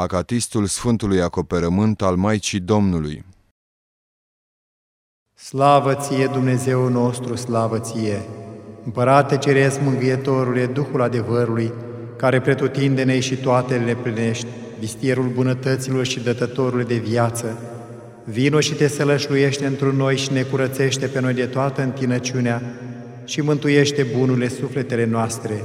Acatistul Sfântului Acoperământ al Maicii Domnului. Slavă ție, Dumnezeu nostru, slavă ție! Împărate Ceresc, Mângâietorule, Duhul adevărului, care pretutindene și toate le plinești, vistierul bunătăților și dătătorul de viață, vino și te sălășluiește într noi și ne curățește pe noi de toată întinăciunea și mântuiește bunurile sufletele noastre,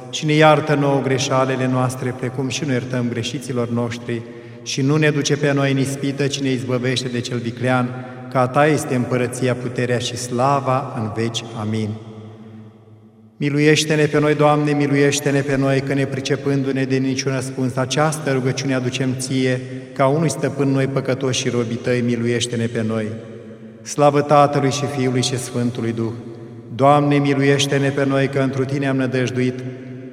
și ne iartă nouă greșalele noastre, precum și nu iertăm greșiților noștri, și nu ne duce pe noi în ispită, ci ne izbăvește de cel viclean, că a Ta este împărăția, puterea și slava în veci. Amin. Miluiește-ne pe noi, Doamne, miluiește-ne pe noi, că ne pricepându-ne de niciun răspuns, această rugăciune aducem Ție, ca unui stăpân noi păcătoși și robii Tăi, miluiește-ne pe noi. Slavă Tatălui și Fiului și Sfântului Duh! Doamne, miluiește-ne pe noi, că întru Tine am nădăjduit,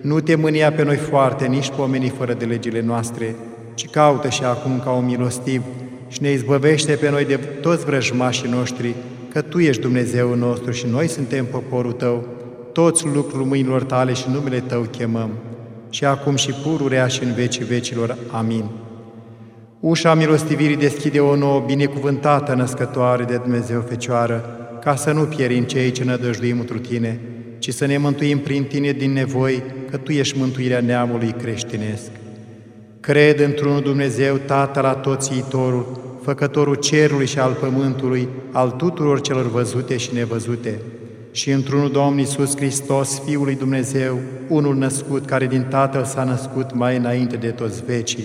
nu te mânia pe noi foarte, nici pomenii fără de legile noastre, ci caută și acum ca un milostiv și ne izbăvește pe noi de toți vrăjmașii noștri, că Tu ești Dumnezeu nostru și noi suntem poporul Tău, toți lucrul mâinilor Tale și numele Tău chemăm, și acum și pururea și în vecii vecilor. Amin. Ușa milostivirii deschide o nouă binecuvântată născătoare de Dumnezeu Fecioară, ca să nu pierim cei ce nădăjduim întru Tine, ci să ne mântuim prin Tine din nevoi, că Tu ești mântuirea neamului creștinesc. Cred într-unul Dumnezeu, Tatăl la toți iitorul, Făcătorul cerului și al pământului, al tuturor celor văzute și nevăzute, și într-unul Domn Iisus Hristos, Fiul lui Dumnezeu, unul născut, care din Tatăl s-a născut mai înainte de toți vecii.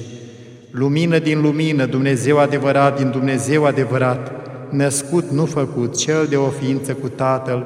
Lumină din lumină, Dumnezeu adevărat din Dumnezeu adevărat, născut, nu făcut, cel de o ființă cu Tatăl,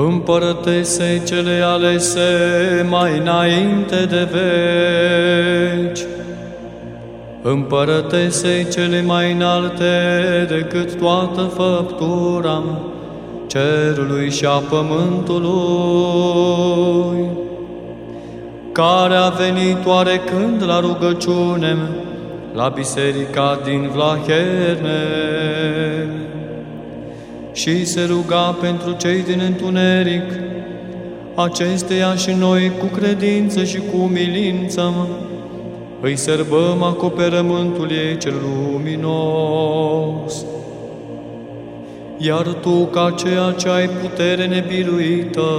Împărătese cele alese mai înainte de veci, Împărătese cele mai înalte decât toată făptura cerului și a pământului, care a venit oarecând la rugăciune la biserica din Vlaherne și se ruga pentru cei din întuneric, acesteia și noi cu credință și cu umilință îi sărbăm acoperământul ei cel luminos. Iar Tu, ca ceea ce ai putere nebiruită,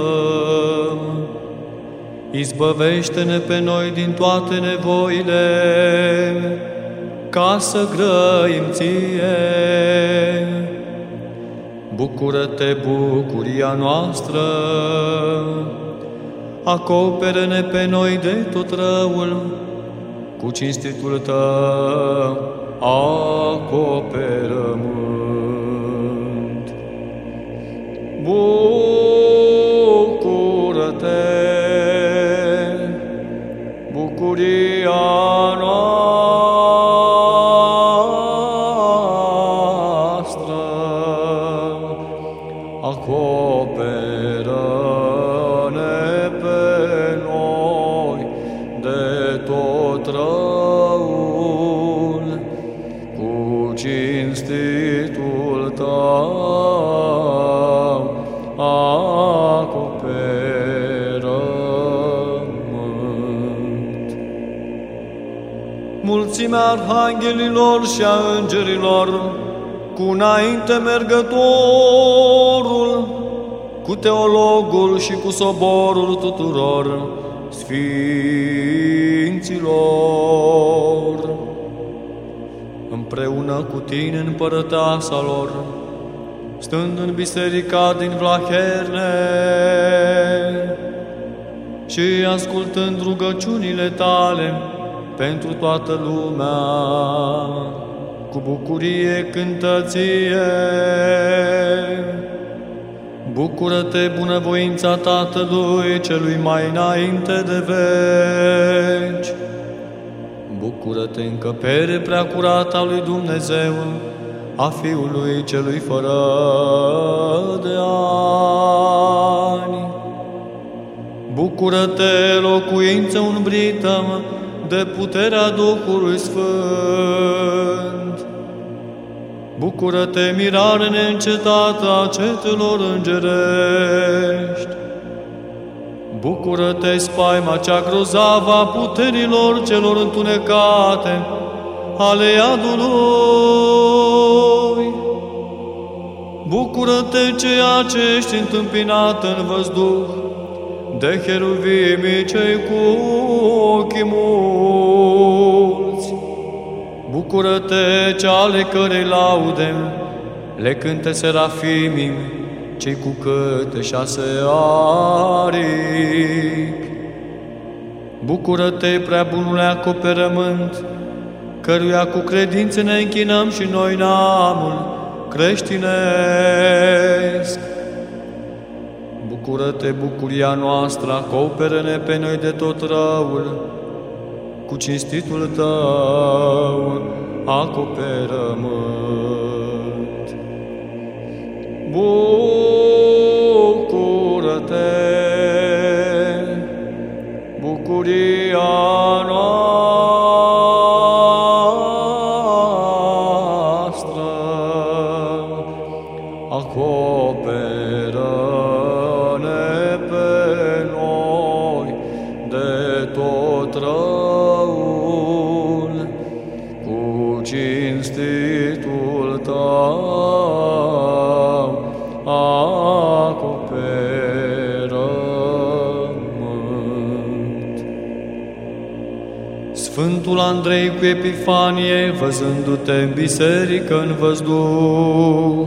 izbăvește-ne pe noi din toate nevoile, ca să grăim Ție. Bucură-te, bucuria noastră, acoperă-ne pe noi de tot răul, cu cinstitul Tău acoperământ. Bucură-te, bucuria Mulțimea arhanghelilor și a îngerilor, cu înainte mergătorul, cu teologul și cu soborul tuturor sfinților, împreună cu tine împărăteasa lor, stând în biserica din Vlaherne și ascultând rugăciunile tale pentru toată lumea, cu bucurie cântăție. Bucură-te, bunăvoința Tatălui celui mai înainte de veci. Bucură-te, încăpere preacurată a lui Dumnezeu, a Fiului celui fără de ani. Bucură-te, locuință umbrită de puterea Duhului Sfânt. Bucură-te, mirare neîncetată a cetelor îngerești. Bucură-te, spaima cea grozavă a puterilor celor întunecate ale iadului. Bucură-te, ceea ce ești întâmpinat în văzduh, de heruvimii cei cu ochii mulți. Bucură-te, ce ale cărei laude le cânte serafimii, cei cu câte șase aripi. Bucură-te, prea bunule acoperământ, căruia cu credință ne închinăm și noi neamul creștinesc. Bucură-te, bucuria noastră, acoperă-ne pe noi de tot răul, cu cinstitul tău, acoperă-mânt. Bucură-te, bucuria noastră, acoperă-ne Sfântul Andrei cu Epifanie, văzându-te în biserică în văzduh,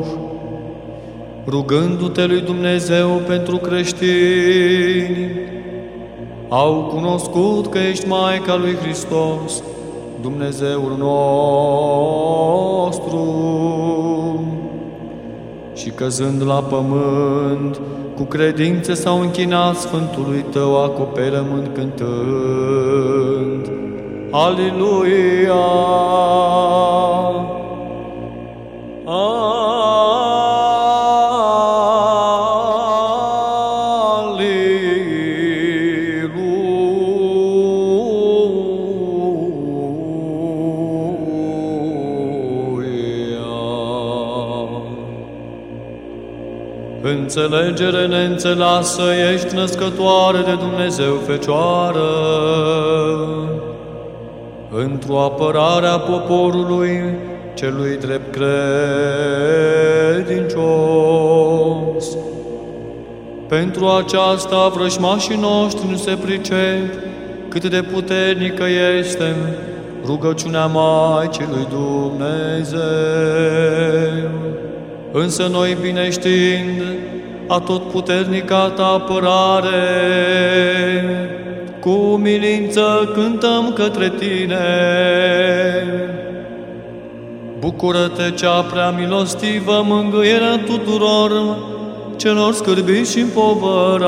rugându-te lui Dumnezeu pentru creștini, au cunoscut că ești Maica lui Hristos, Dumnezeul nostru. Și căzând la pământ, cu credință s-au închinat Sfântului tău acoperământ cântând. Aleluia! Aleluia! Înțelegere neînțelasă ești născătoare de Dumnezeu Fecioară, într-o apărare a poporului celui drept credincios. Pentru aceasta vrășmașii noștri nu se pricep cât de puternică este rugăciunea Maicii lui Dumnezeu. Însă noi bine știind atotputernica ta apărare, cu umilință cântăm către tine. Bucură-te cea prea milostivă mângâierea tuturor celor scârbiți și împovărați.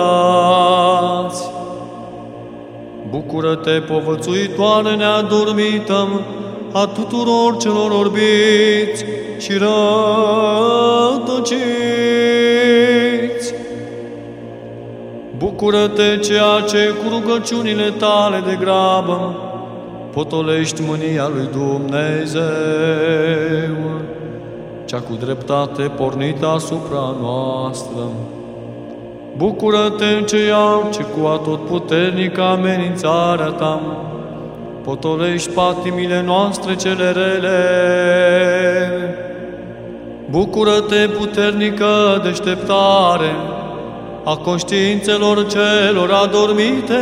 Bucură-te, povățuitoare neadormită, a tuturor celor orbiți și rătăciți. Bucură-te, ceea ce cu rugăciunile tale de grabă potolești mânia lui Dumnezeu, cea cu dreptate pornită asupra noastră. Bucură-te, ceea ce cu atotputernică amenințarea ta potolești patimile noastre cele rele. Bucură-te, puternică deșteptare a conștiințelor celor adormite.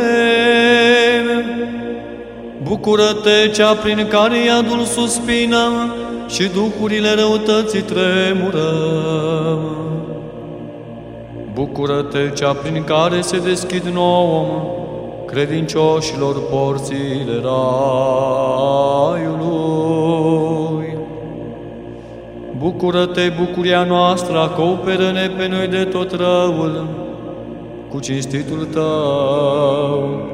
Bucură-te, cea prin care iadul suspină și duhurile răutății tremură. Bucură-te, cea prin care se deschid nouă credincioșilor porțile raiului. Bucură-te, bucuria noastră, acoperă-ne pe noi de tot răul, cu cinstitul tău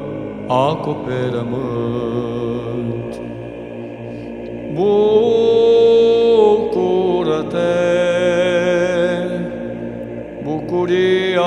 acoperământ. Bucură-te, bucuria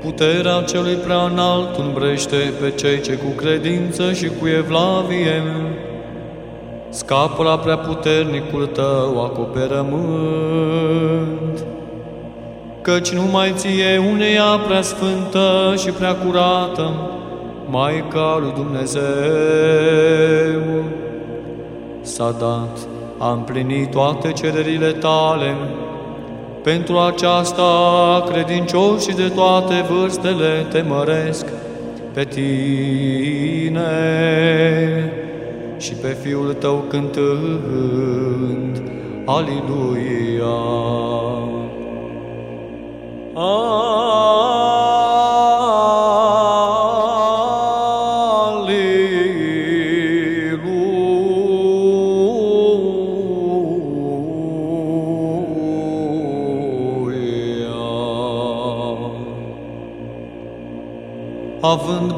Puterea celui prea înalt umbrește pe cei ce cu credință și cu evlavie scapă la prea puternicul tău acoperământ. Căci numai ție uneia prea sfântă și prea curată, Maica lui Dumnezeu, s-a dat, a împlinit toate cererile tale, pentru aceasta, credincioșii de toate vârstele te măresc pe tine și pe Fiul tău cântând, Aliluia. Aleluia.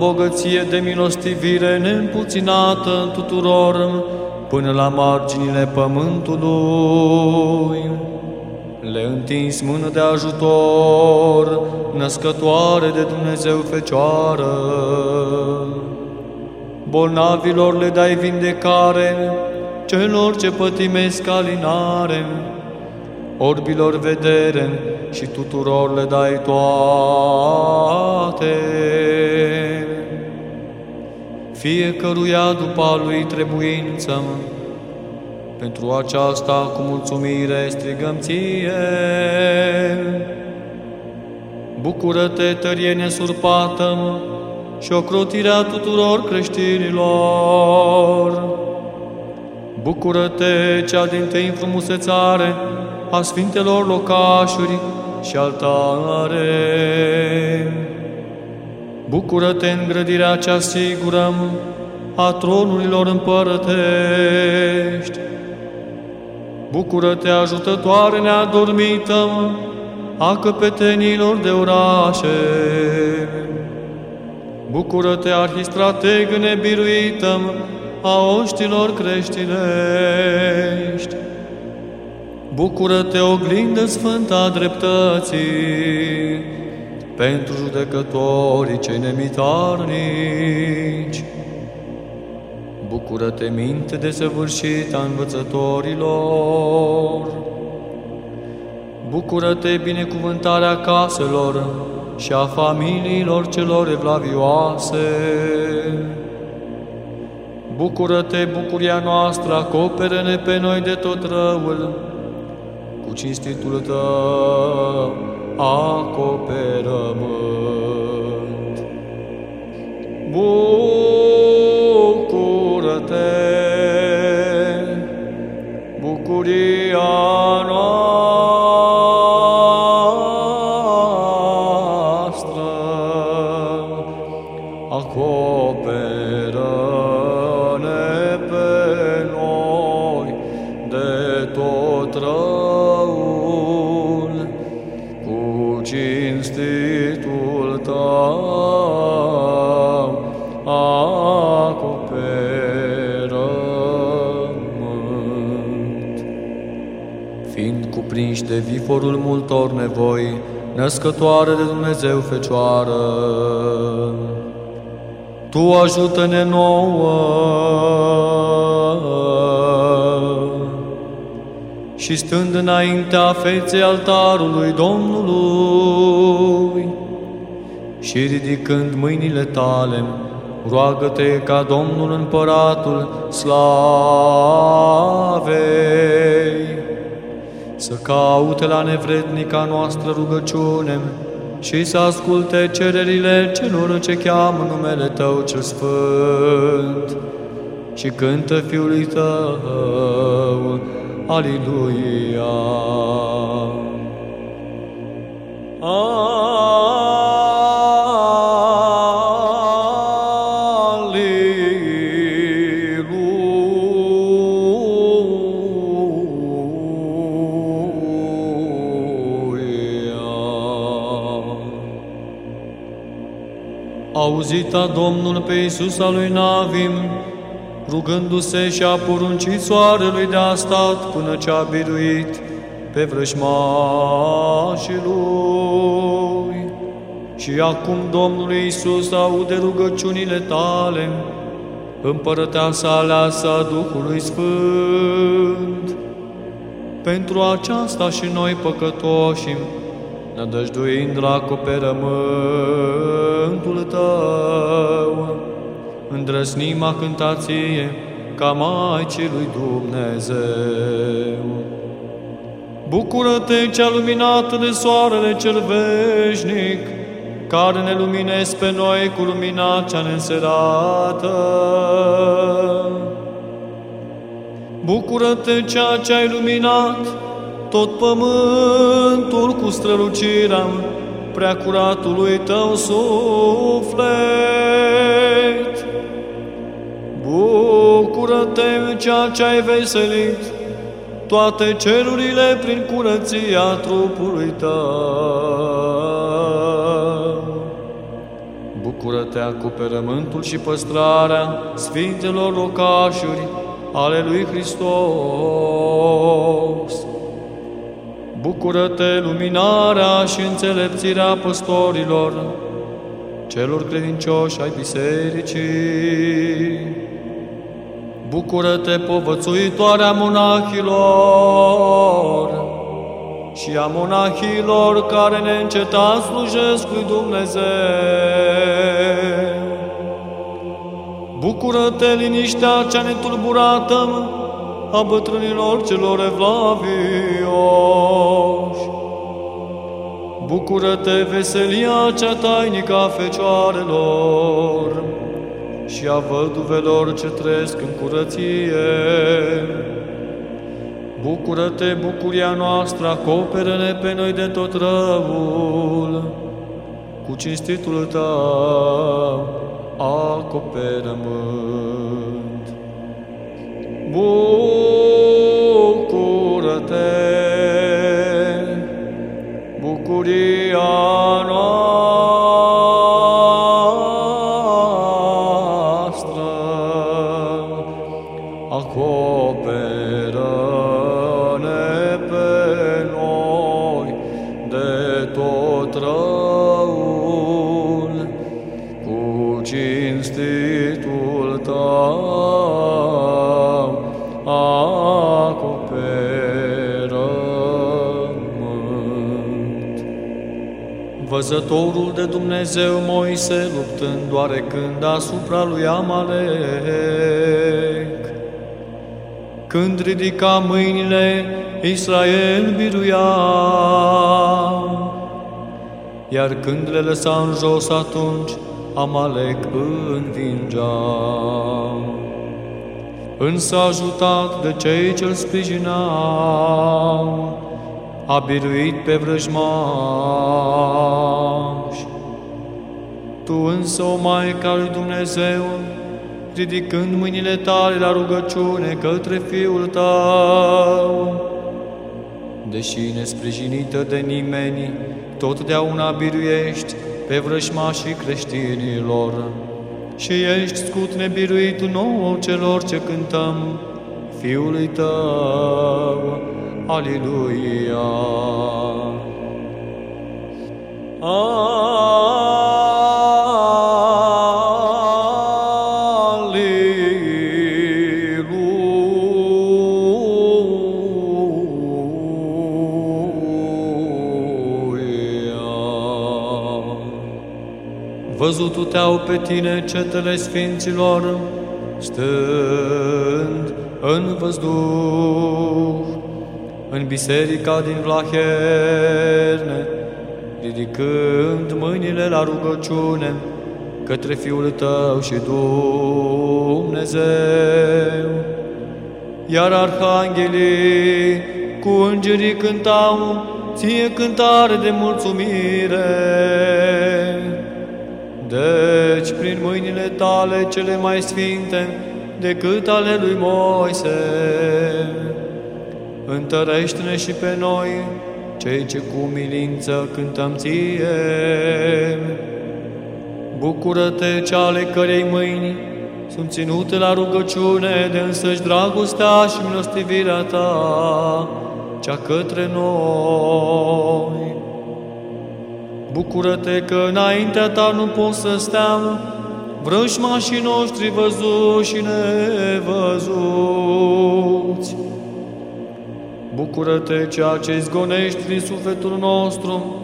Bogăție de milostivire neîmpuținată tuturor până la marginile pământului. Le întins mână de ajutor, născătoare de Dumnezeu Fecioară. Bolnavilor le dai vindecare, celor ce pătimesc alinare, orbilor vedere și tuturor le dai toate. Fiecăruia după a lui trebuință, pentru aceasta cu mulțumire strigăm ție. Bucură-te, tărie nesurpată și ocrotirea tuturor creștinilor. Bucură-te, cea din tăi frumusețare, a sfintelor locașuri și altare. Bucură-te în grădirea cea sigură a tronurilor împărătești. Bucură-te, ajutătoare neadormită a căpetenilor de orașe. Bucură-te, arhistrateg nebiruită a oștilor creștinești. Bucură-te, oglindă sfântă a dreptății, pentru judecătorii cei nemitarnici. Bucură-te, minte de săvârșită a învățătorilor. Bucură-te, binecuvântarea caselor și a familiilor celor evlavioase. Bucură-te, bucuria noastră, acoperă-ne pe noi de tot răul, cu cinstitul tău acoperământ. Bucură-te, bucuria noastră, viforul multor nevoi, născătoare de Dumnezeu Fecioară, Tu ajută-ne nouă. Și stând înaintea feței altarului Domnului și ridicând mâinile tale, roagă-te ca Domnul Împăratul Slavei să caute la nevrednica noastră rugăciune și să asculte cererile celor ce cheamă numele Tău cel Sfânt și cântă Fiului Tău, Aliluia. Aliluia. Auzit a Domnul pe Iisus al lui Navim, rugându-se și a poruncit soarelui de a stat până ce a biruit pe vrăjmașii lui. Și acum Domnul Iisus aude rugăciunile tale, împărăteasa aleasă a Duhului Sfânt. Pentru aceasta și noi păcătoși, nădăjduind la acoperământul Tău, îndrăsnim a cântație ca Maicii lui Dumnezeu. Bucură-te, cea luminată de soarele cel veșnic, care ne luminezi pe noi cu lumina cea neînserată. Bucură-te, ceea ce ai luminat tot pământul cu strălucirea preacuratului tău suflet. Bucură-te, ceea ce ai veselit toate cerurile prin curăția trupului tău. Bucură-te acoperământul și păstrarea sfintelor locașuri ale lui Hristos. Bucură-te luminarea și înțelepțirea păstorilor, celor credincioși ai bisericii. Bucură-te, povățuitoarea monahilor și a monahilor care neîncetat slujesc lui Dumnezeu. Bucură-te, liniștea cea netulburată a bătrânilor celor evlavioși. Bucură-te, veselia cea tainică a fecioarelor și a văduvelor ce trăiesc în curăție. Bucură-te, bucuria noastră, acoperă-ne pe noi de tot răul, cu cinstitul tău, acoperă-mânt. Bucură-te, bucuria noastră, Văzătorul de Dumnezeu Moise luptând oarecând asupra lui Amalek. Când ridica mâinile, Israel biruia, iar când le lăsa în jos atunci, Amalek învingea. însă ajutat de cei ce-l sprijinau, a biruit pe vrăjmași. Tu însă, o Maică al lui Dumnezeu, ridicând mâinile tale la rugăciune către Fiul tău, deși nesprijinită de nimeni, totdeauna biruiești pe vrăjmașii creștinilor și ești scut nebiruit nouă celor ce cântăm Fiului Tău. Aleluia! Văzutul te-au pe tine cetele sfinților, stând în văzduh, în biserica din Vlaherne, ridicând mâinile la rugăciune către Fiul Tău și Dumnezeu. Iar arhanghelii cu îngerii cântau ție cântare de mulțumire. Deci, prin mâinile tale cele mai sfinte decât ale lui Moise, întărește-ne și pe noi, cei ce cu milință cântăm ție. Bucură-te, ce ale cărei mâini sunt ținute la rugăciune de însăși dragostea și milostivirea ta, cea către noi. Bucură-te că înaintea ta nu pot să steam vrăjmașii noștri văzuți și nevăzuți. Bucură-te ceea ce zgonești din sufletul nostru,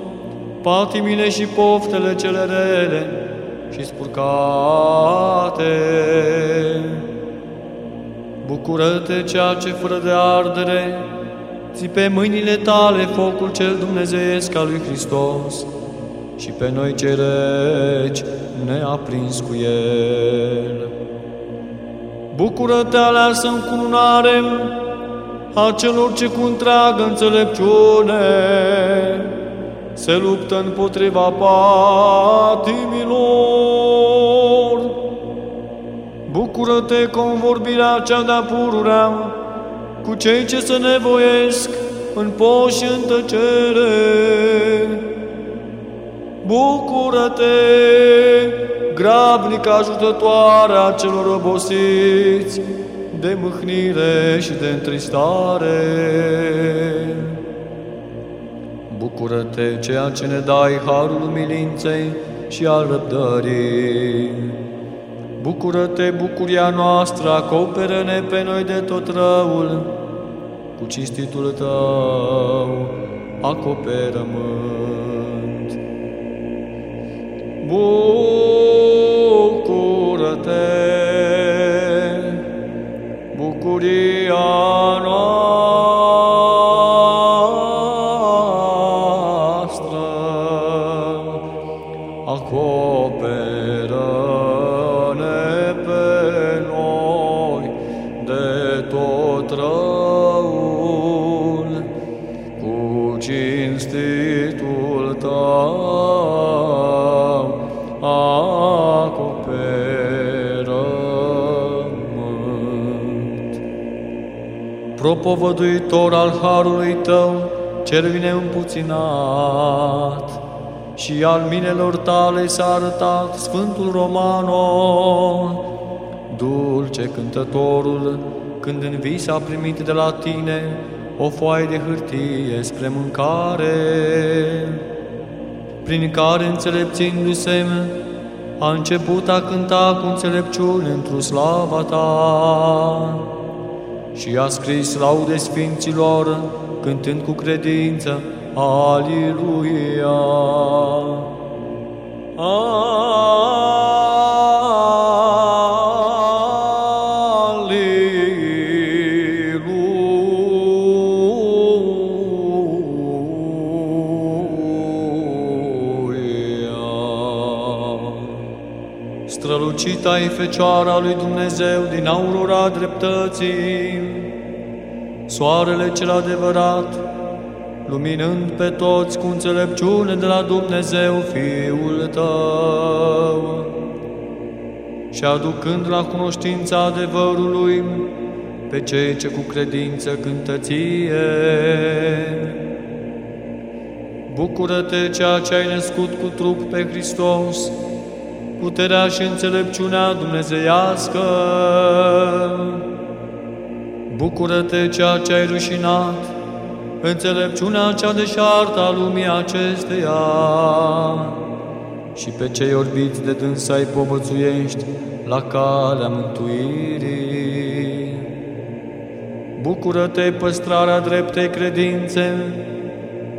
patimile și poftele cele rele și spurcate. Bucură-te ceea ce fără de ardere ți pe mâinile tale focul cel dumnezeiesc al lui Hristos și pe noi cei reci ne aprins cu el. Bucură-te aleasă în cununare a celor ce cu întreagă înțelepciune se luptă împotriva patimilor. Bucură-te convorbirea cea de-a pururea cu cei ce se nevoiesc în poși în tăcere. Bucură-te, grabnică ajutătoare a celor obosiți, de mâhnire și de întristare. Bucură-te, ceea ce ne dai harul umilinței și al răbdării. Bucură-te, bucuria noastră, acoperă-ne pe noi de tot răul, cu cinstitul tău, acoperă-mânt. Bucură-te, puria nostra acopera ne Propovăduitor al Harului Tău, cel vine împuținat, și al minelor tale s-a arătat Sfântul Romano, dulce cântătorul, când în vis a primit de la tine o foaie de hârtie spre mâncare, prin care înțelepțindu-se a început a cânta cu înțelepciune într-o slava ta și a scris laude sfinților, cântând cu credință, Aliluia! Strălucit ai Fecioara lui Dumnezeu din aurora dreptății, soarele cel adevărat, luminând pe toți cu înțelepciune de la Dumnezeu Fiul tău și aducând la cunoștința adevărului pe cei ce cu credință cântă ție. Bucură-te ceea ce ai născut cu trup pe Hristos, puterea și înțelepciunea dumnezeiască. Bucură-te ceea ce ai rușinat, înțelepciunea cea deșartă a lumii acesteia și pe cei orbiți de dânsa ai povățuiești la calea mântuirii. Bucură-te, păstrarea dreptei credințe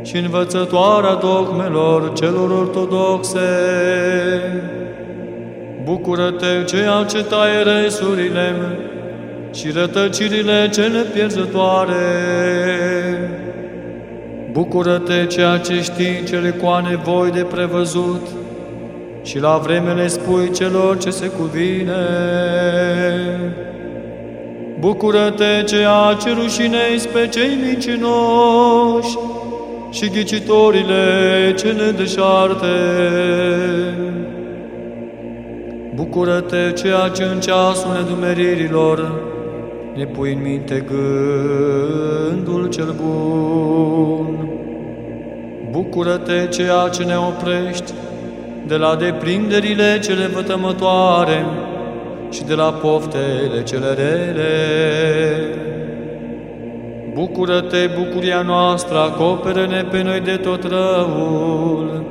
și învățătoarea dogmelor celor ortodoxe. Bucură-te, ceea ce taie resurile și rătăcirile cele pierzătoare. Bucură-te, ceea ce știi cele cu nevoi de prevăzut și la vreme le spui celor ce se cuvine. Bucură-te, ceea ce rușinezi pe cei mincinoși și ghicitorile cele deșarte. Bucură-te, ceea ce în ceasul nedumeririlor ne pui în minte gândul cel bun. Bucură-te, ceea ce ne oprești de la deprinderile cele vătămătoare și de la poftele cele rele. Bucură-te, bucuria noastră, acoperă-ne pe noi de tot răul,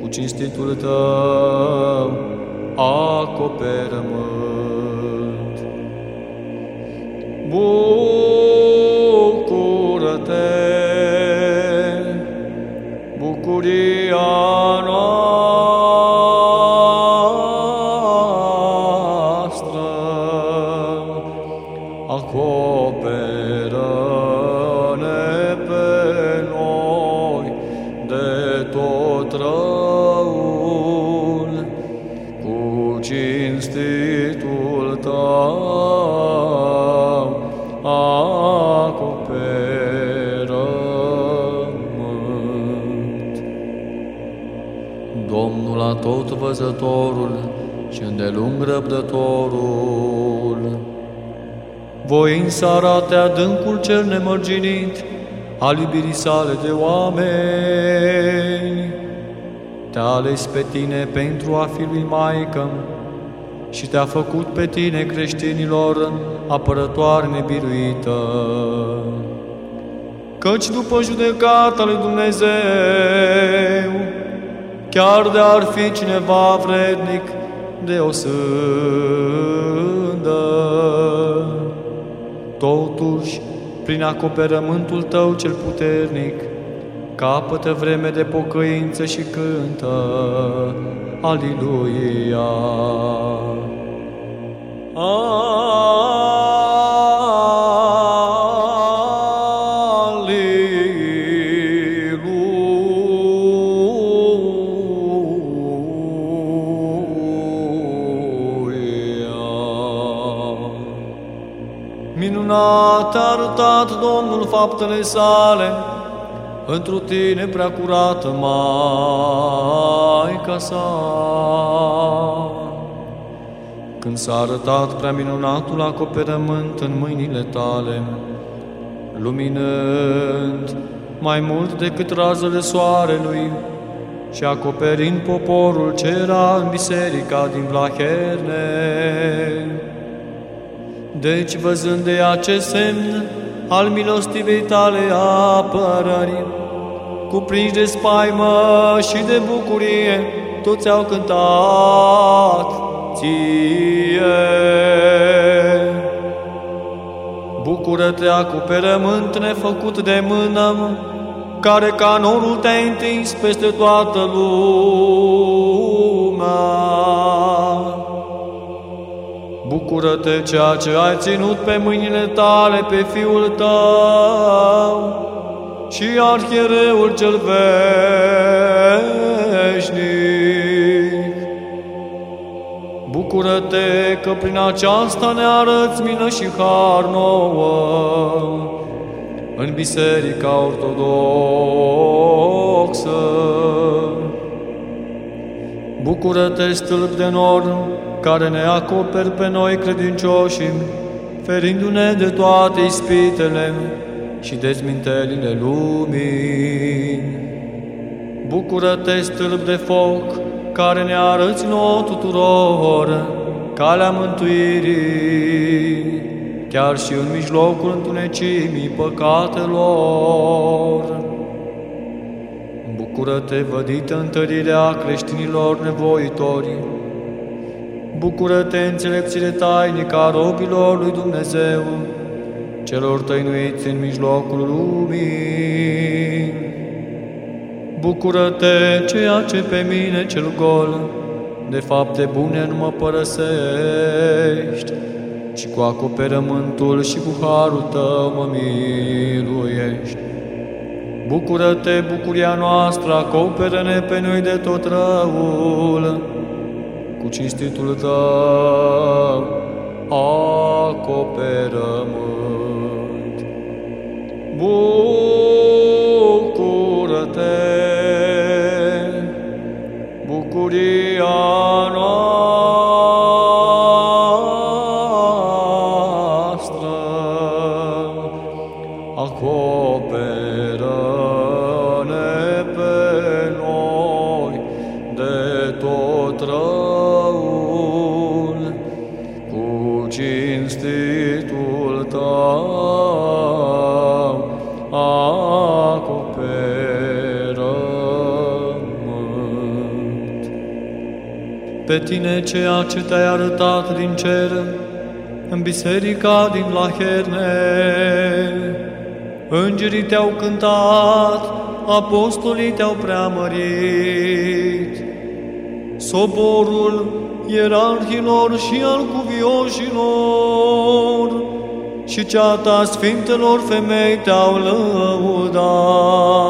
cu cinstitul tău acoperă-mă. Bucură-te, bucuria noastră, Domnul atot văzătorul și îndelung răbdătorul, voind să arate adâncul cel nemărginit al iubirii sale de oameni, te-a ales pe tine pentru a fi lui Maică și te-a făcut pe tine creștinilor apărătoare nebiruită. Căci după judecata lui Dumnezeu, chiar de ar fi cineva vrednic de o sândă, totuși, prin acoperământul tău cel puternic, capătă vreme de pocăință și cântă, Aliluia! Aliluia! Minunat a arătat Domnul faptele sale, întru tine prea curată, Maica sa. Când s-a arătat prea minunatul acoperământ în mâinile tale, luminând mai mult decât razele soarelui și acoperind poporul ce era în biserica din Vlaherne. Deci, văzând de acest semn al milostivei tale apărării, cuprinși de spaimă și de bucurie, toți au cântat ție. Bucură-te, acoperământ nefăcut de mână, care ca norul te-ai întins peste toată lumea. Bucură-te ceea ce ai ținut pe mâinile tale pe Fiul tău și Arhiereul cel veșnic. Bucură-te că prin aceasta ne arăți mină și har nouă în Biserica Ortodoxă. Bucură-te, stâlp de nor, care ne acoperi pe noi credincioși, ferindu-ne de toate ispitele și dezmintelile lumii. Bucură-te, stâlp de foc, care ne arăți nouă tuturor calea mântuirii, chiar și în mijlocul întunecimii păcatelor. Bucură-te, vădită întărirea creștinilor nevoitori, Bucură-te, înțelepțire tainică a robilor lui Dumnezeu, celor tăinuiți în mijlocul lumii. Bucură-te, ceea ce pe mine cel gol, de fapte bune nu mă părăsești, și cu acoperământul și cu harul tău mă miluiești. Bucură-te, bucuria noastră, acoperă-ne pe noi de tot răul, cu cinstitul tău acoperământ. Bucură-te, bucuria pe tine ceea ce te-ai arătat din cer, în biserica din Laherne. Îngerii te-au cântat, apostolii te-au preamărit. Soborul ierarhilor și al cuvioșilor și ceata sfintelor femei te-au lăudat.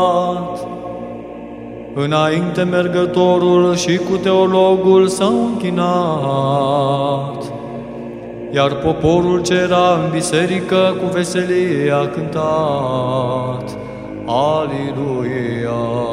Înainte mergătorul și cu teologul s-au închinat, iar poporul ce era în biserică cu veselie a cântat. Aliluia!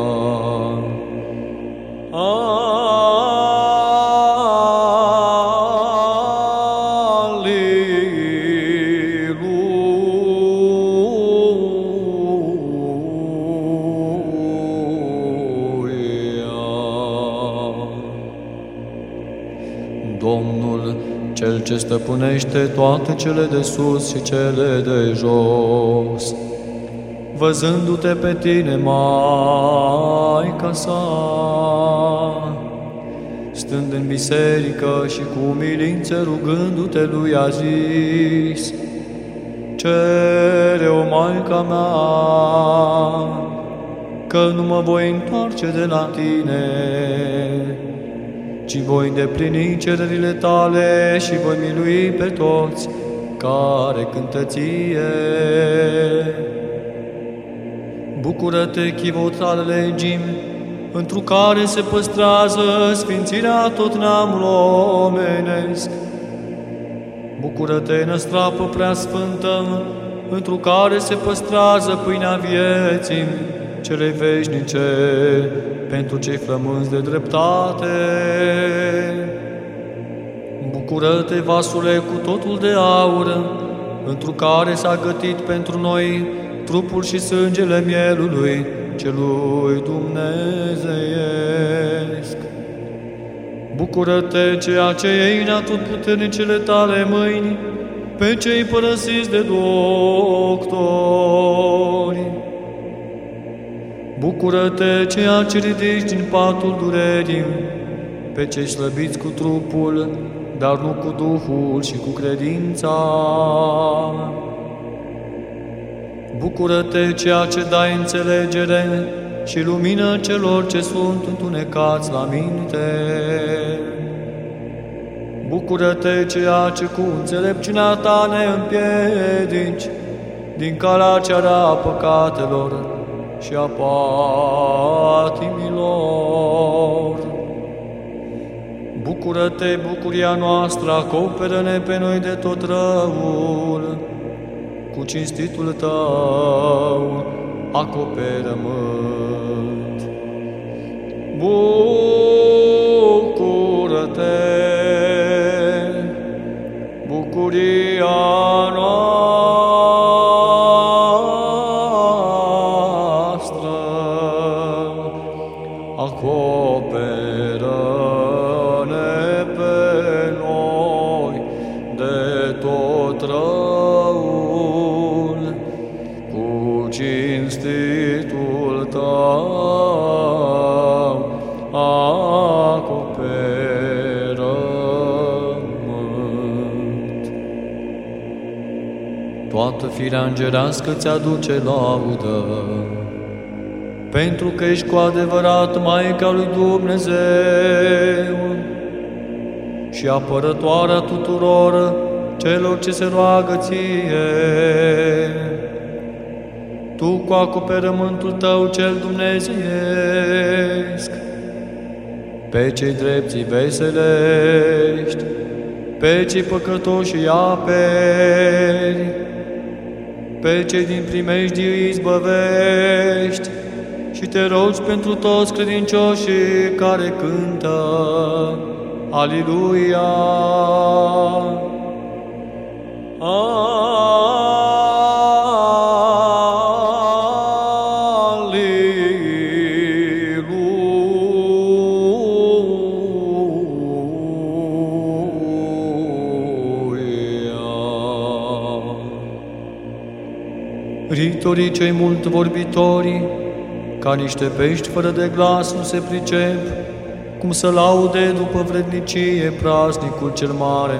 Ce stăpânește toate cele de sus și cele de jos. Văzându-te pe tine, Maica sa, stând în biserică și cu umilință rugându-te lui a zis, Cere, o Maica mea, că nu mă voi întoarce de la tine, ci voi îndeplini cererile tale și voi milui pe toți care cântă ție. Bucură-te, chivot al legii, întru care se păstrează sfințirea tot neamul omenesc. Bucură-te, năstrapă prea sfântă, întru care se păstrează pâinea vieții, cele veșnice, pentru cei flămânzi de dreptate. Bucură-te, vasule, cu totul de aur, întru care s-a gătit pentru noi trupul și sângele mielului celui dumnezeiesc. Bucură-te, ceea ce iei în atât puternicele tale mâini, pe cei părăsiți de doctori. Bucură-te, ceea ce ridici din patul durerii, pe cei slăbiți cu trupul, dar nu cu Duhul și cu credința. Bucură-te, ceea ce dai înțelegere și lumină celor ce sunt întunecați la minte. Bucură-te, ceea ce cu înțelepciunea ta ne împiedici din calea cea a păcatelor, și a patimilor. Bucură-te, bucuria noastră, acoperă-ne pe noi de tot răul, cu cinstitul tău, acoperă-mă. Bucură-te, bucuria noastră, firea îngerească ți-aduce laudă, pentru că ești cu adevărat Maica lui Dumnezeu și apărătoarea tuturor celor ce se roagă ție. Tu cu acoperământul tău cel dumnezeiesc, pe cei drepți veselești, pe cei păcătoși îi aperi, pe cei din primejdii îi izbăvești și te rogi pentru toți credincioșii care cântă. Aliluia! Aliluia! Ritorii cei mult vorbitori, ca niște pești fără de glas nu se pricep, cum să laude după vrednicie praznicul cel mare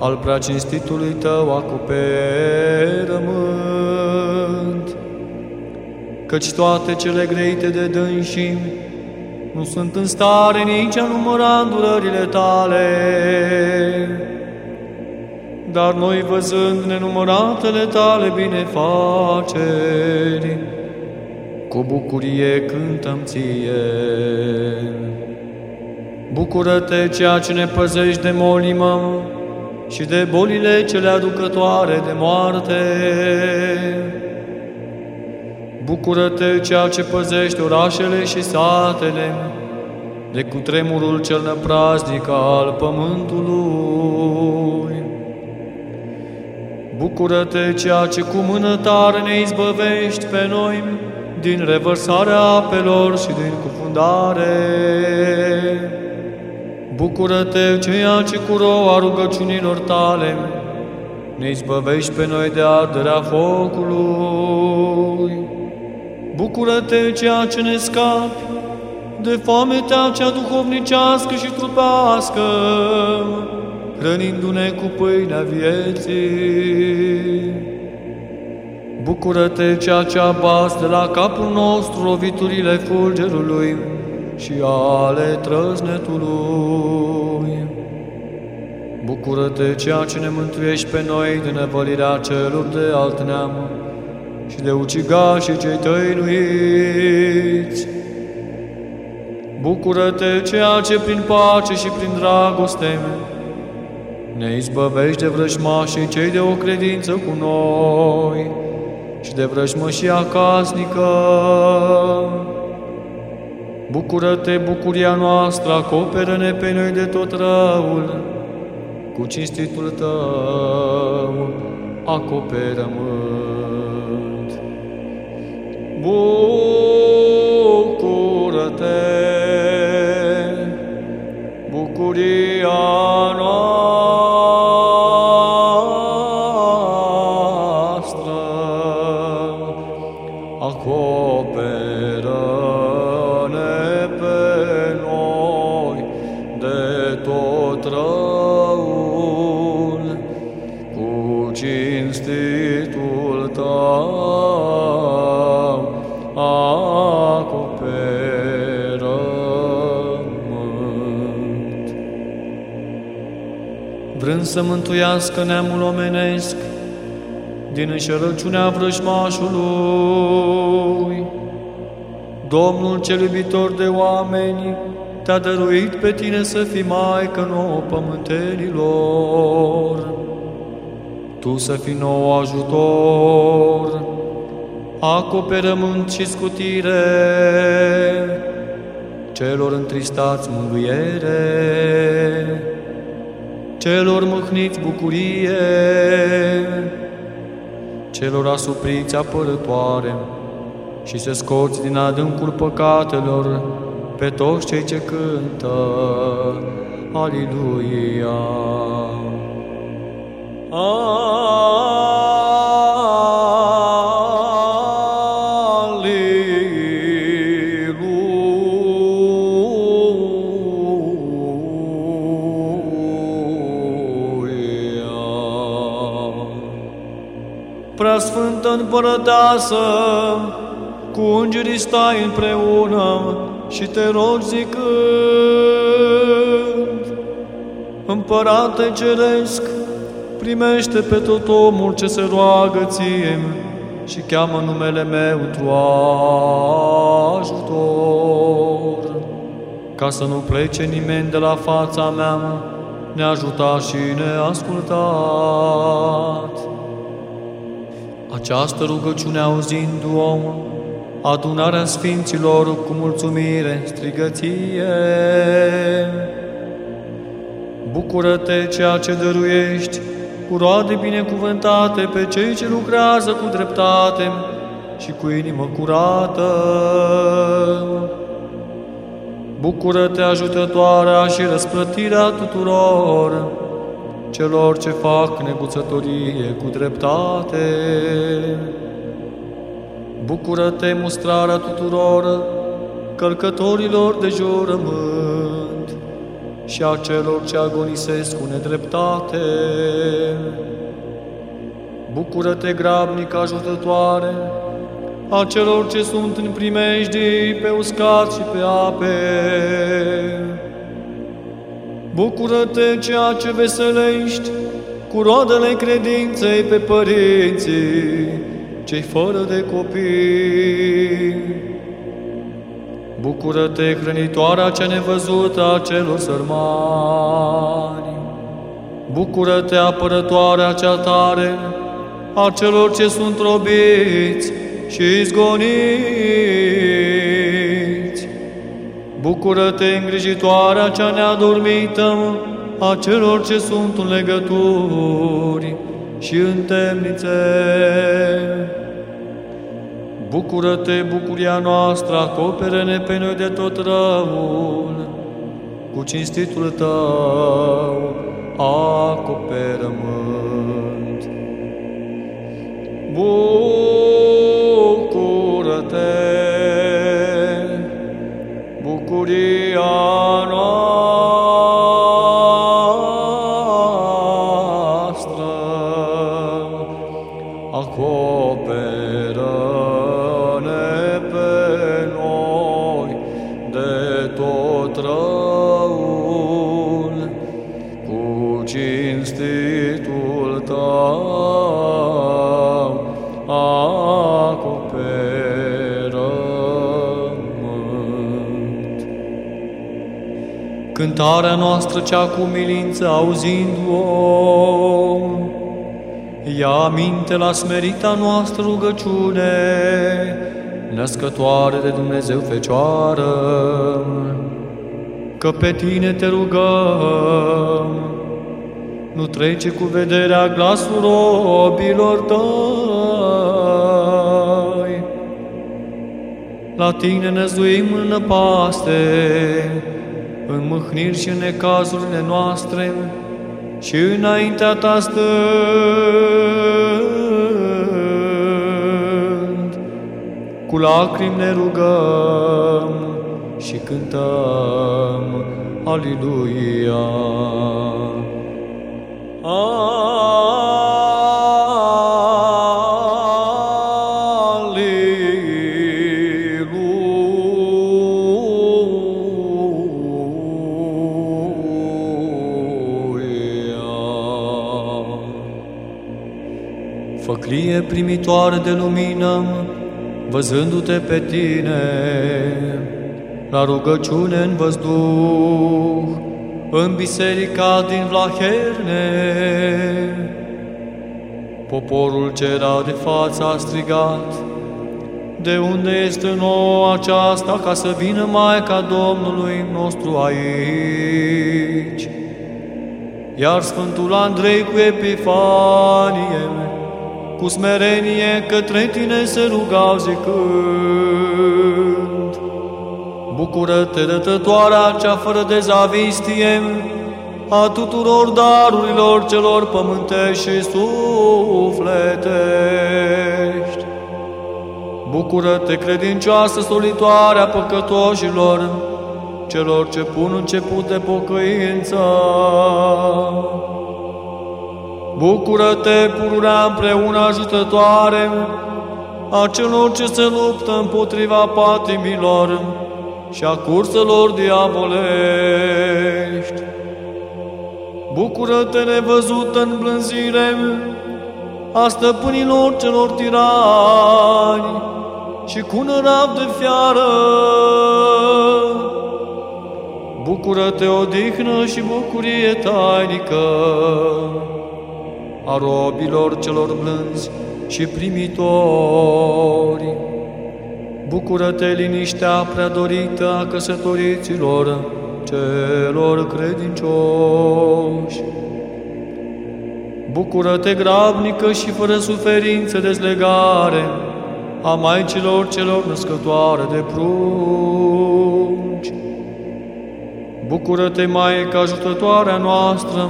al preacinstitului tău acoperământ. Căci toate cele greite de dânșim nu sunt în stare nici a număra îndurările tale. Dar noi văzând nenumăratele tale binefaceri, cu bucurie cântăm ție. Bucură-te, ceea ce ne păzești de molimă și de bolile cele aducătoare de moarte. Bucură-te, ceea ce păzești orașele și satele, de cutremurul cel năpraznic al pământului. Bucură-te, ceea ce cu mână tare ne izbăvești pe noi din revărsarea apelor și din cufundare. Bucură-te, ceea ce cu roa rugăciunilor tale ne izbăvești pe noi de arderea focului. Bucură-te, ceea ce ne scapi de foametea cea duhovnicească și trupească, hrănindu-ne cu pâinea vieții. Bucură-te, ceea ce abas de la capul nostru loviturile fulgerului și ale trăznetului. Bucură-te, ceea ce ne mântuiești pe noi din nevălirea celor de alt neam și de ucigașii cei tăinuiți. Bucură-te, ceea ce prin pace și prin dragoste ne izbăvești de vrăjmașii cei de o credință cu noi și de vrăjmășia casnică. Bucură-te, bucuria noastră, acoperă-ne pe noi de tot răul, cu cinstitul tău, acoperă-mă. Bucură-te, bucuria noastră, cinstitul tău, acoperă-mă. Vrând să mântuiască neamul omenesc din înșelăciunea vrăjmașului, Domnul cel iubitor de oameni, te-a dăruit pe tine să fii Maică nouă pământenilor. Tu să fii nou ajutor, acoperământ și scutire, celor întristați mângâiere, celor mâhniți bucurie, celor asupriți apărătoare și se scoți din adâncul păcatelor pe toți cei ce cântă. Aliluia! Preasfântă Împărăteasă, cu îngerii stai împreună și te rogi zicând, Împărate Ceresc, primește pe tot omul ce se roagă ție și cheamă numele meu într ajutor, ca să nu plece nimeni de la fața mea, neajutat și neascultat. Această rugăciune auzindu-o, adunarea Sfinților cu mulțumire strigăție. Bucură-te ceea ce dăruiești, cu roade binecuvântate pe cei ce lucrează cu dreptate și cu inimă curată. Bucură-te ajutătoarea și răsplătirea tuturor celor ce fac neguțătorie cu dreptate. Bucură-te mustrarea tuturor călcătorilor de jurământ și a celor ce agonisesc cu nedreptate. Bucură-te, grabnic ajutătoare, a celor ce sunt în primejdii pe uscat și pe ape. Bucură-te, ceea ce veselești cu roadele credinței pe părinții, cei fără de copii. Bucură-te, hrănitoarea cea nevăzută a celor sărmani. Bucură-te, apărătoarea cea tare a celor ce sunt robiți și izgoniți. Bucură-te, îngrijitoarea cea neadormită a celor ce sunt în legături și în temnițe. Bucură-te, bucuria noastră, acopere-ne pe noi de tot răul, cu cinstitul tău acoperământ. Bucură-te, bucuria noastră, cinstitul tău acoperământ. Cântarea noastră cea cu milință auzindu-o, ia aminte la smerita noastră rugăciune, născătoare de Dumnezeu Fecioară, că pe tine te rugăm, nu trece cu vederea glasul robilor tăi. La tine năzuim în năpaste, în mâhniri și în necazurile noastre, și înaintea ta stând, cu lacrimi ne rugăm și cântăm Aliluia. Aliluia. Făclie primitoare de lumină, văzându-te pe tine, la rugăciune în văzduh, în biserica din Vlaherne. Poporul ce era de față a strigat, De unde este nouă aceasta ca să vină Maica Domnului nostru aici? Iar Sfântul Andrei cu Epifanie, cu smerenie către tine se rugau zicând, Bucură-te, dătătoarea cea fără de zavistie, a tuturor darurilor celor pământești și sufletești. Bucură-te, credincioasă solitoare a păcătoșilor, celor ce pun început de pocăință. Bucură-te, pururea împreună ajutătoare a celor ce se luptă împotriva patimilor și a curselor diavolești. Bucură-te nevăzută în blânzire a stăpânilor celor tirani și cu nărav de fiară. Bucură-te, odihnă și bucurie tainică a robilor celor blânzi și primitori. Bucură-te, liniștea prea dorită a căsătoriților celor credincioși. Bucură-te, grabnică și fără suferință dezlegare a maicilor celor născătoare de prunci. Bucură-te, Maica ajutătoarea noastră,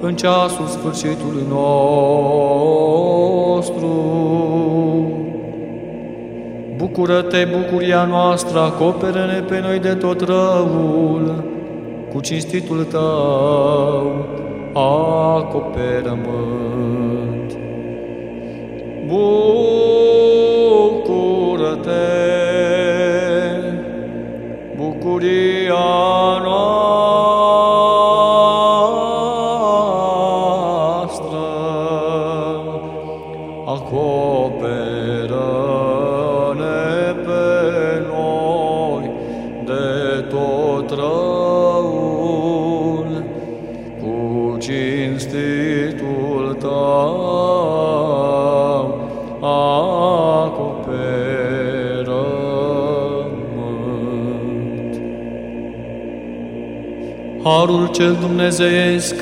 în ceasul sfârșitului nostru. Bucură-te, bucuria noastră, acoperă-ne pe noi de tot răul, cu cinstitul tău, acoperă-mânt. Bucură-te, bucuria noastră, tot răul, cu cinstitul tău, acoperă-mânt. Harul cel dumnezeiesc,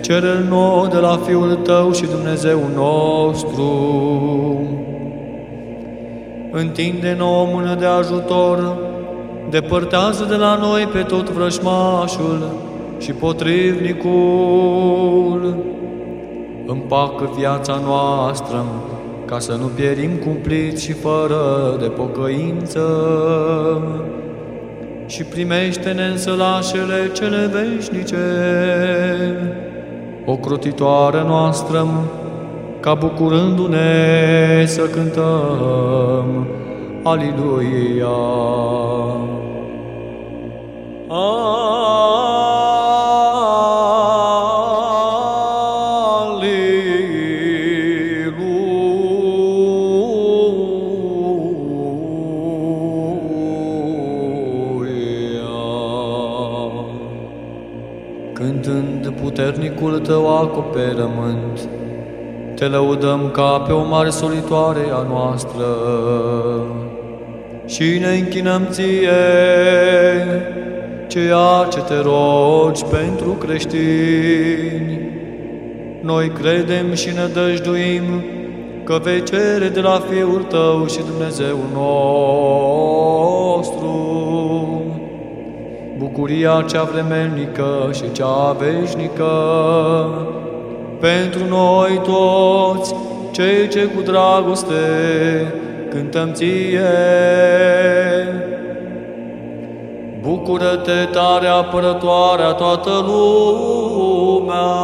cere nou de la Fiul Tău și Dumnezeu nostru. Întinde nouă o mână de ajutor, depărtează de la noi pe tot vrășmașul și potrivnicul. Împacă viața noastră, ca să nu pierim cumplit și fără de pocăință. Și primește-ne în sălașele cele veșnice, o crotitoare noastră, ca bucurându-ne să cântăm Aliluia. Aliluia. Cântând puternicul tău acoperământ, te lăudăm ca pe o mare solitoare a noastră și ne închinăm ție, ceea ce te rogi pentru creștini. Noi credem și ne dăjduim că vei cere de la Fiul Tău și Dumnezeu nostru bucuria cea vremelnică și cea veșnică pentru noi toți, cei ce cu dragoste cântăm ție. Bucură-te, tare apărătoare a toată lumea!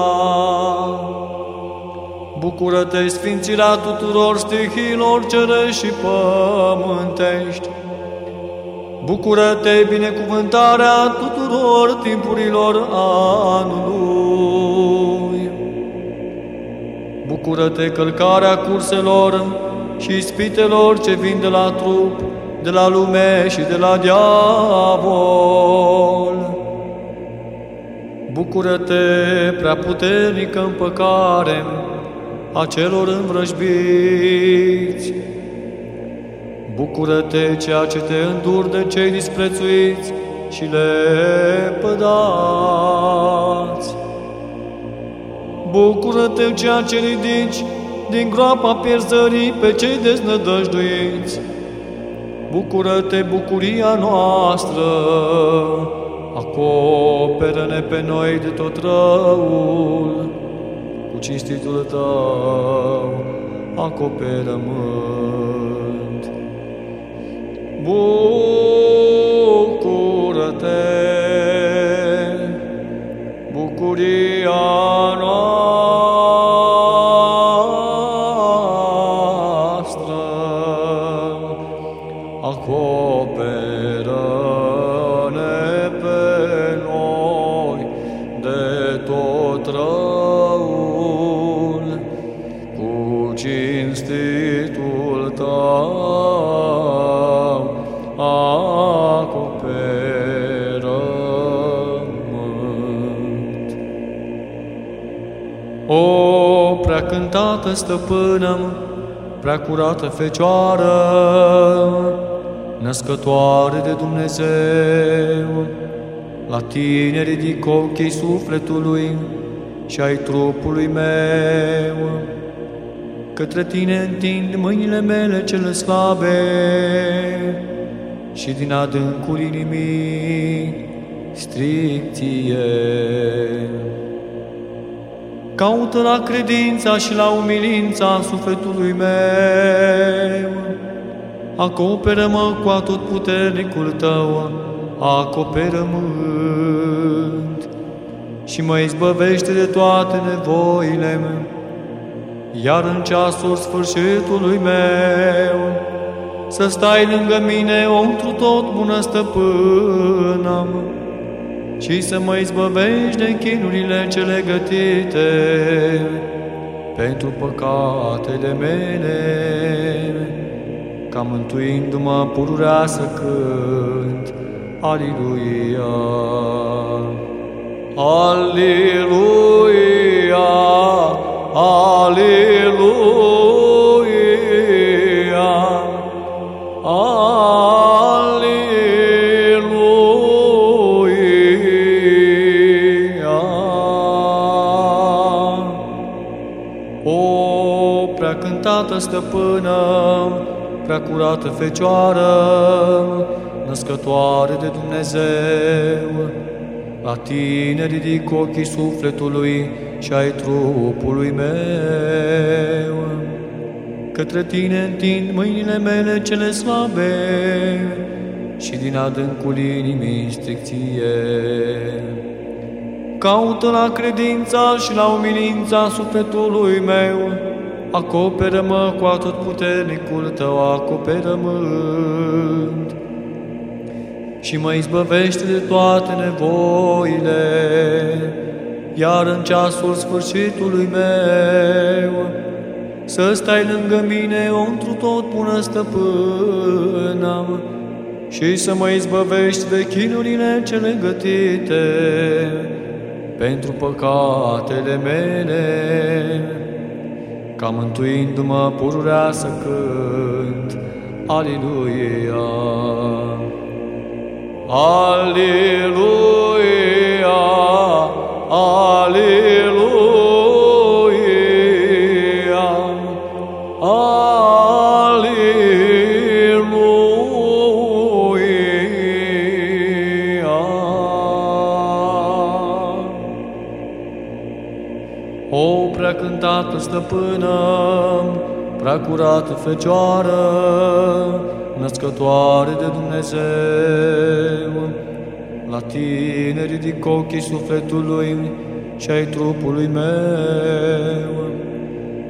Bucură-te, sfințirea tuturor stihiilor cerești și pământești! Bucură-te, binecuvântarea tuturor timpurilor anului! Bucură-te, călcarea curselor și ispitelor ce vin de la trup de la lume și de la diavol. Bucură-te, prea puternică împăcare a celor învrăjbiți. Bucură-te, ceea ce te îndur de cei disprețuiți și le pădați. Bucură-te, ceea ce ridici din groapa pierzării pe cei deznădăjduiți. Bucură-te, bucuria noastră, acoperă-ne pe noi de tot răul, cu cinstitul tău, acoperă-mânt. Bucură-te, bucuria cântată stăpână, prea curată Fecioară, născătoare de Dumnezeu, la tine ridic ochii sufletului și ai trupului meu. Către tine întind mâinile mele cele slabe și din adâncul inimii stricție. Caută la credința și la umilința sufletului meu. Acoperă-mă cu atot puternicul tău, acoperă-mânt și mă izbăvește de toate nevoile mele. Iar în ceasul sfârșitului meu, să stai lângă mine, întru tot bună stăpână, și să mă izbăvești de chinurile cele gătite pentru păcatele mele, ca mântuindu-mă pururea să cânt. Aliluia! Aliluia! Aliluia! Cântată stăpână, prea curată Fecioară, născătoare de Dumnezeu, la tine ridic ochii sufletului și ai trupului meu. Către tine întind mâinile mele cele slabe și din adâncul inimii stricție. Caută la credința și la umilința sufletului meu, acoperă-mă cu atot puternicul tău acoperământ și mă izbăvește de toate nevoile, iar în ceasul sfârșitului meu, să stai lângă mine, întru tot bună stăpână, și să mă izbăvești de chinurile cele gătite pentru păcatele mele ca mântuindu-mă pururea să cânt. Aleluia! Aleluia! Aleluia! Prea cântată stăpână, prea curată Fecioară, născătoare de Dumnezeu. La tine ridic ochii sufletului și ai trupului meu.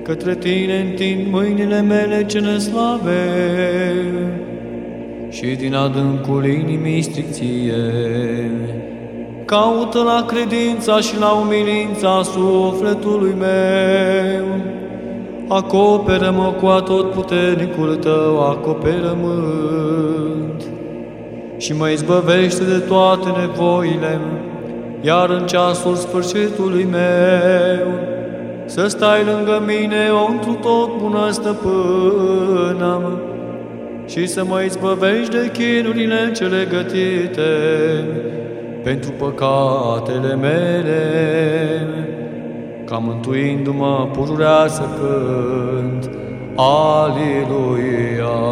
Către tine întind mâinile mele cele slabe și din adâncul inimii stricție caută la credința și la umilința sufletului meu. acoperă-mă cu atotputernicul tău acoperământ și mă izbăvește de toate nevoile, iar în ceasul sfârșitului meu, să stai lângă mine, întru tot bună stăpână, și să mă izbăvești de chinurile cele gătite pentru păcatele mele, ca mântuindu-mă pururea să cânt, Aliluia!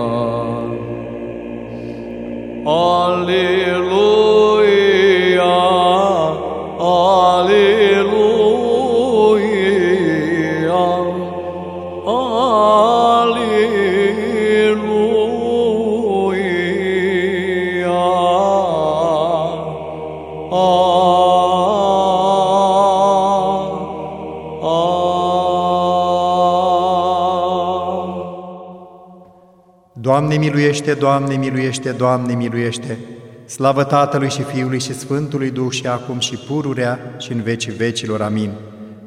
Miluiește, Doamne miluiește, Doamne miluiește! Slavă Tatălui și Fiului și Sfântului Duh și acum și pururea și în vecii vecilor. Amin.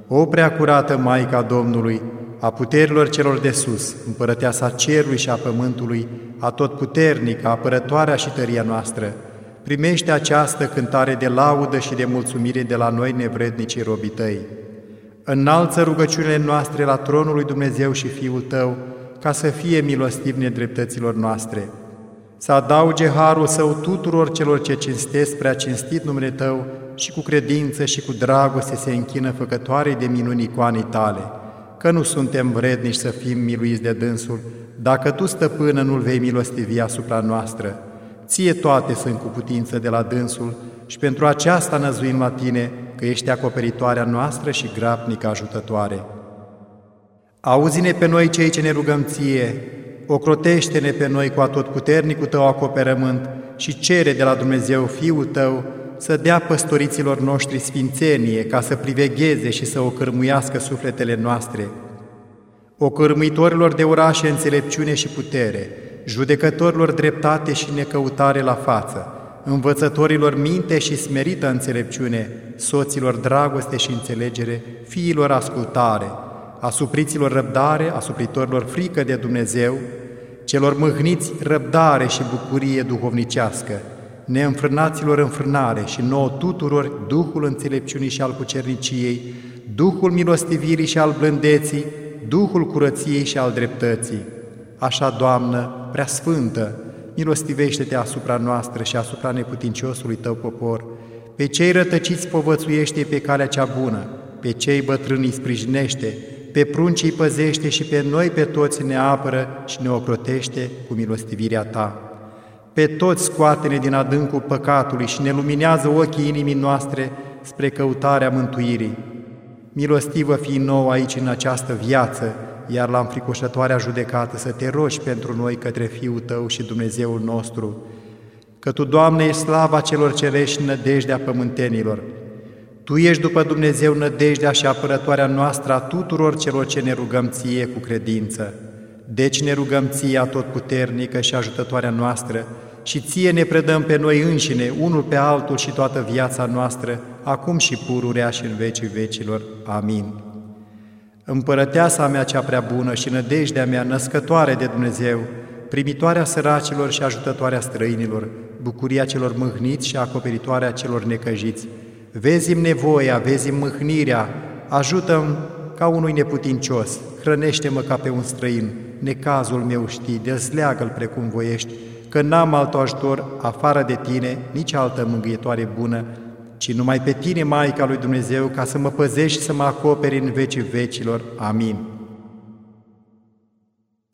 O prea curată Maica Domnului, a puterilor celor de sus, împărăteasa cerului și a pământului, a tot puternică, apărătoarea și tăria noastră, primește această cântare de laudă și de mulțumire de la noi nevrednici robii tăi. Înalță rugăciunile noastre la tronul lui Dumnezeu și Fiul Tău, ca să fie milostiv nedreptăților noastre. Să adauge harul său tuturor celor ce cinstesc prea cinstit numele Tău și cu credință și cu dragoste se închină făcătoarei de minuni icoanei Tale, că nu suntem vrednici să fim miluiți de dânsul, dacă Tu, stăpână, nu-L vei milostivi asupra noastră. Ție toate sunt cu putință de la dânsul și pentru aceasta năzuim la Tine, că ești acoperitoarea noastră și grapnică ajutătoare. Auzi-ne pe noi cei ce ne rugăm Ție, ocrotește-ne pe noi cu atotputernicul Tău acoperământ și cere de la Dumnezeu Fiul Tău să dea păstoriților noștri sfințenie ca să privegheze și să ocărmuiască sufletele noastre. Ocărmuitorilor de orașe înțelepciune și putere, judecătorilor dreptate și necăutare la față, învățătorilor minte și smerită înțelepciune, soților dragoste și înțelegere, fiilor ascultare, asupriților răbdare, asupritorilor frică de Dumnezeu, celor mâhniți răbdare și bucurie duhovnicească, neînfrânaților înfrânare și nouă tuturor Duhul înțelepciunii și al cucerniciei, Duhul milostivirii și al blândeții, Duhul curăției și al dreptății. Așa, Doamnă, prea sfântă, milostivește-te asupra noastră și asupra neputinciosului Tău popor, pe cei rătăciți povățuiește pe calea cea bună, pe cei bătrâni sprijinește, pe pruncii păzește și pe noi pe toți ne apără și ne ocrotește cu milostivirea Ta. Pe toți scoate-ne din adâncul păcatului și ne luminează ochii inimii noastre spre căutarea mântuirii. Milostivă fii nou aici în această viață, iar la înfricoșătoarea judecată să te rogi pentru noi către Fiul Tău și Dumnezeul nostru, că Tu, Doamne, ești slava celor cerești nădejdea pământenilor. Tu ești după Dumnezeu nădejdea și apărătoarea noastră a tuturor celor ce ne rugăm Ție cu credință. Deci ne rugăm Ție tot puternică și ajutătoarea noastră și Ție ne predăm pe noi înșine, unul pe altul și toată viața noastră, acum și pururea și în vecii vecilor. Amin. Împărăteasa mea cea prea bună și nădejdea mea născătoare de Dumnezeu, primitoarea săracilor și ajutătoarea străinilor, bucuria celor mâhniți și acoperitoarea celor necăjiți, vezi nevoia, vezi mâhnirea, ajută-mi ca unui neputincios, hrănește-mă ca pe un străin, necazul meu știi, dezleagă-l precum voiești, că n-am alt ajutor afară de tine, nici altă mângâietoare bună, ci numai pe tine, Maica lui Dumnezeu, ca să mă păzești și să mă acoperi în vecii vecilor. Amin.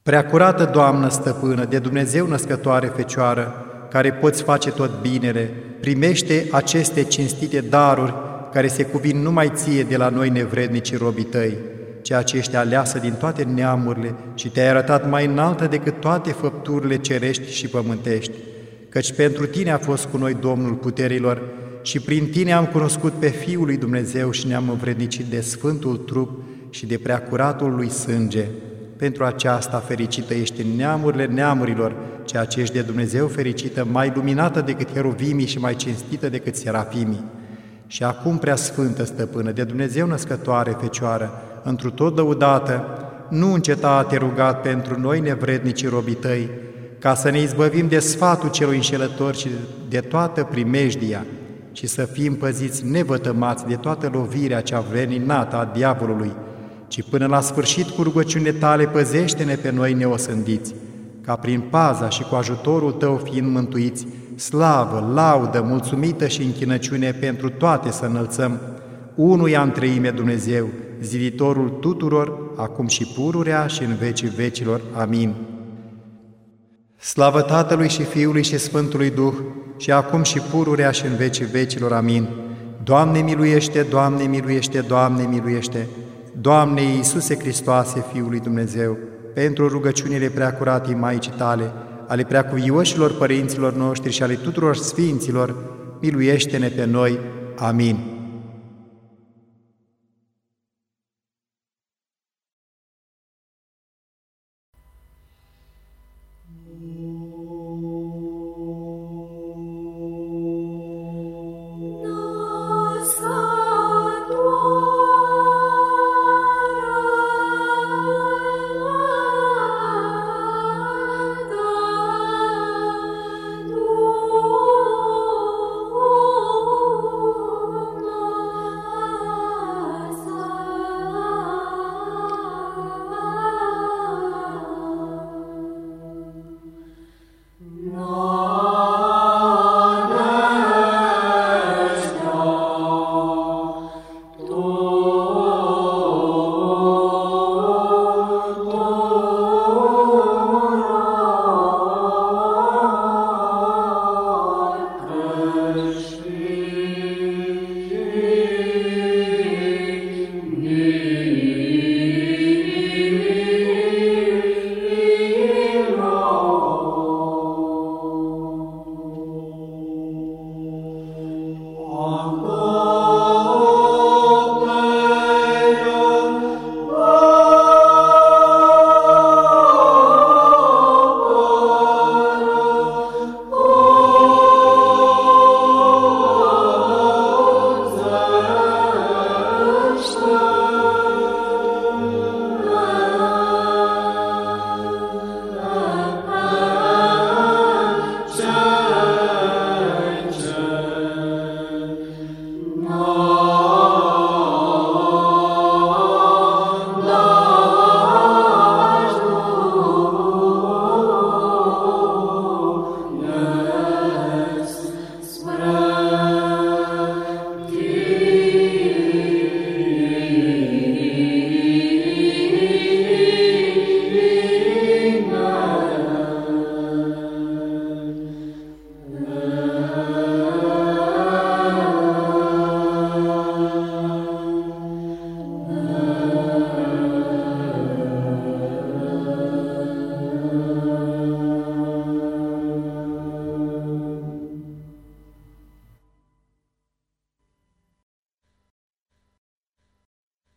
Preacurată Doamnă stăpână, de Dumnezeu născătoare Fecioară, care poți face tot binele, primește aceste cinstite daruri care se cuvin numai ție de la noi nevrednici robii tăi, ceea ce ești aleasă din toate neamurile și te-ai arătat mai înaltă decât toate făpturile cerești și pământești, căci pentru tine a fost cu noi Domnul puterilor și prin tine am cunoscut pe Fiul lui Dumnezeu și ne-am învrednicit de Sfântul trup și de preacuratul lui sânge. Pentru aceasta fericită ești în neamurile neamurilor, ceea ce ești de Dumnezeu fericită, mai luminată decât heruvimii și mai cinstită decât serafimii. Și acum, prea sfântă stăpână, de Dumnezeu născătoare, Fecioară, întru tot lăudată, nu înceta a te rugat pentru noi nevrednici robii tăi, ca să ne izbăvim de sfatul celui înșelător și de toată primejdia și să fim păziți nevătămați de toată lovirea cea veninată a diavolului, ci până la sfârșit cu rugăciunile tale păzește-ne pe noi neosândiți, ca prin paza și cu ajutorul tău fiind mântuiți, slavă, laudă, mulțumită și închinăciune pentru toate să înălțăm, unuia în treime Dumnezeu, ziditorul tuturor, acum și pururea și în vecii vecilor. Amin. Slavă Tatălui și Fiului și Sfântului Duh, și acum și pururea și în vecii vecilor. Amin. Doamne miluiește, Doamne miluiește, Doamne miluiește, Doamne Iisuse Hristoase, Fiul lui Dumnezeu, pentru rugăciunile preacuratei Maicii Tale, ale preacuvioșilor părinților noștri și ale tuturor sfinților, miluiește-ne pe noi. Amin.